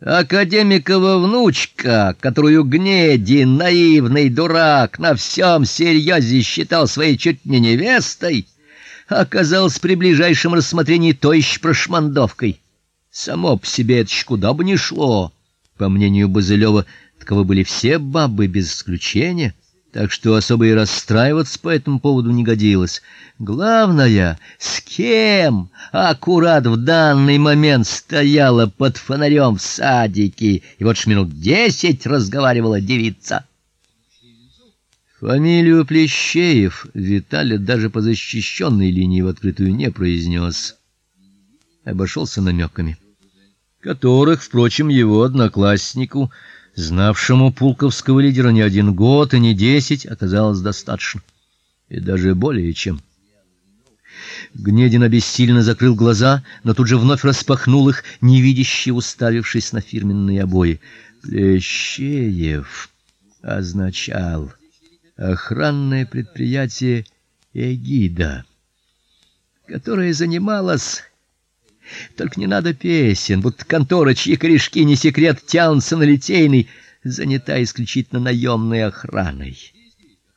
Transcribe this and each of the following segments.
Академикова внучка, которую Гнеди, наивный дурак, на всем серьезе считал своей чуть не невестой, оказалась при ближайшем рассмотрении той еще прошмандовкой. Само по себе это куда бы ни шло. По мнению Базылева, таковы были все бабы без исключения так что особо и расстраиваться по этому поводу не годилось. Главное, с кем аккурат в данный момент стояла под фонарем в садике, и вот ж минут десять разговаривала девица. Фамилию Плещеев Виталий даже по защищенной линии в открытую не произнес. Обошелся намеками, которых, впрочем, его однокласснику знавшему пулковского лидера не один год и не десять, оказалось достаточно. И даже более чем. Гнедин обессиленно закрыл глаза, но тут же вновь распахнул их, невидяще уставившись на фирменные обои. Плещеев означал охранное предприятие Эгида, которое занималось только не надо песен, будто контора, чьи корешки не секрет тянутся на Литейный, занята исключительно наемной охраной.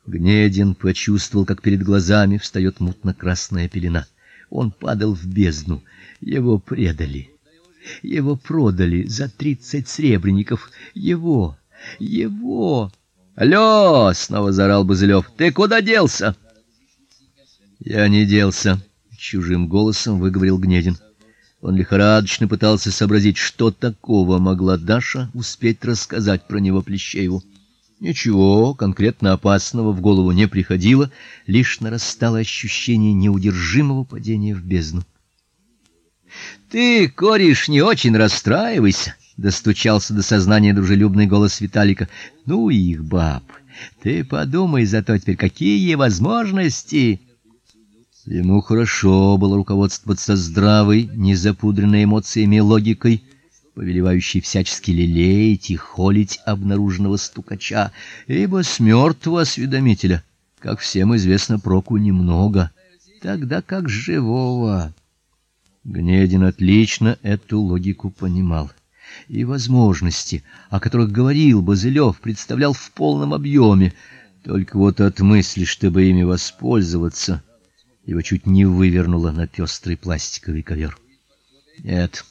Гнедин почувствовал, как перед глазами встает мутно-красная пелена. Он падал в бездну, его предали. Его продали за тридцать сребреников. Его, его. Алло, снова заорал Базылев. Ты куда делся? Я не делся, чужим голосом выговорил Гнедин. Он лихорадочно пытался сообразить, что такого могла Даша успеть рассказать про него Плещееву. Ничего конкретно опасного в голову не приходило, лишь нарастало ощущение неудержимого падения в бездну. Ты, кореш, не очень расстраивайся, достучался до сознания дружелюбный голос Виталика. Ну их баб. Ты подумай зато теперь какие возможности. Ему хорошо было руководствоваться здравой, незапудренной эмоциями логикой, повелевающей всячески лелеять и холить обнаруженного стукача, ибо с мертвого осведомителя, как всем известно, проку немного, тогда как живого. Гнедин отлично эту логику понимал и возможности, о которых говорил Базылев, представлял в полном объеме. Только вот от мысли, чтобы ими воспользоваться, его чуть не вывернуло на пестрый пластиковый ковер. "Нет",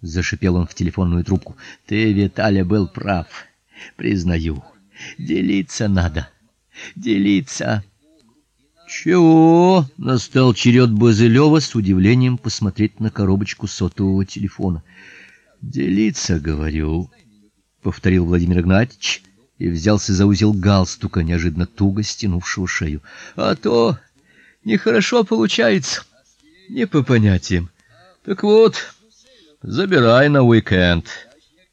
зашипел он в телефонную трубку. "Ты, Виталя, был прав. Признаю. Делиться надо. Делиться". Чего? Настал черед Базылева с удивлением посмотреть на коробочку сотового телефона. Делиться, говорю, повторил Владимир Игнатьевич и взялся за узел галстука, неожиданно туго стянувшего шею. А то Нехорошо получается. Не по понятиям. Так вот, забирай на уикенд.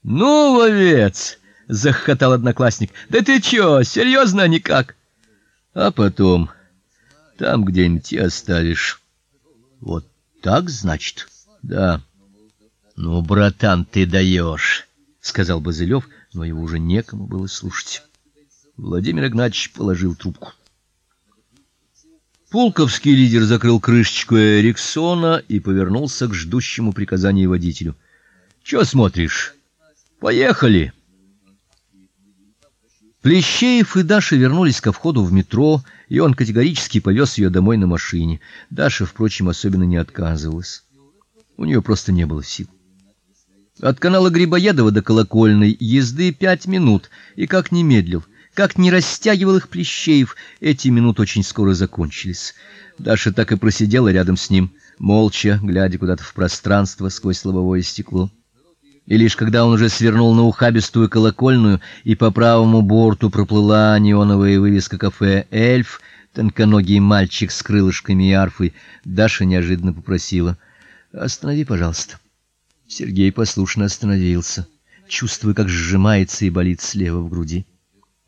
Ну, вовец, захохотал одноклассник. Да ты чё, серьезно никак? А потом там где-нибудь и оставишь. Вот так, значит? Да. Ну, братан, ты даешь, сказал Базылев, но его уже некому было слушать. Владимир Игнатьевич положил трубку. Пулковский лидер закрыл крышечку Эриксона и повернулся к ждущему приказания водителю. "Что смотришь? Поехали!" Плещеев и Даша вернулись ко входу в метро, и он категорически повез ее домой на машине. Даша, впрочем, особенно не отказывалась. У нее просто не было сил. От канала Грибоедова до колокольной езды пять минут, и как не медлил. Как не растягивал их Плещеев, эти минуты очень скоро закончились. Даша так и просидела рядом с ним, молча, глядя куда-то в пространство сквозь лобовое стекло. И лишь когда он уже свернул на ухабистую колокольную, и по правому борту проплыла неоновая вывеска кафе Эльф, тонконогий мальчик с крылышками и арфой, Даша неожиданно попросила: "Останови, пожалуйста". Сергей послушно остановился, чувствуя, как сжимается и болит слева в груди.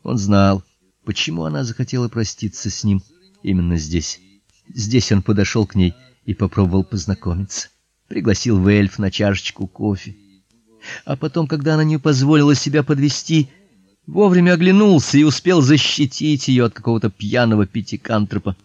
Он знал, почему она захотела проститься с ним именно здесь. Здесь он подошел к ней и попробовал познакомиться, пригласил в эльф на чашечку кофе. А потом, когда она не позволила себя подвести, вовремя оглянулся и успел защитить ее от какого-то пьяного пятикантропа.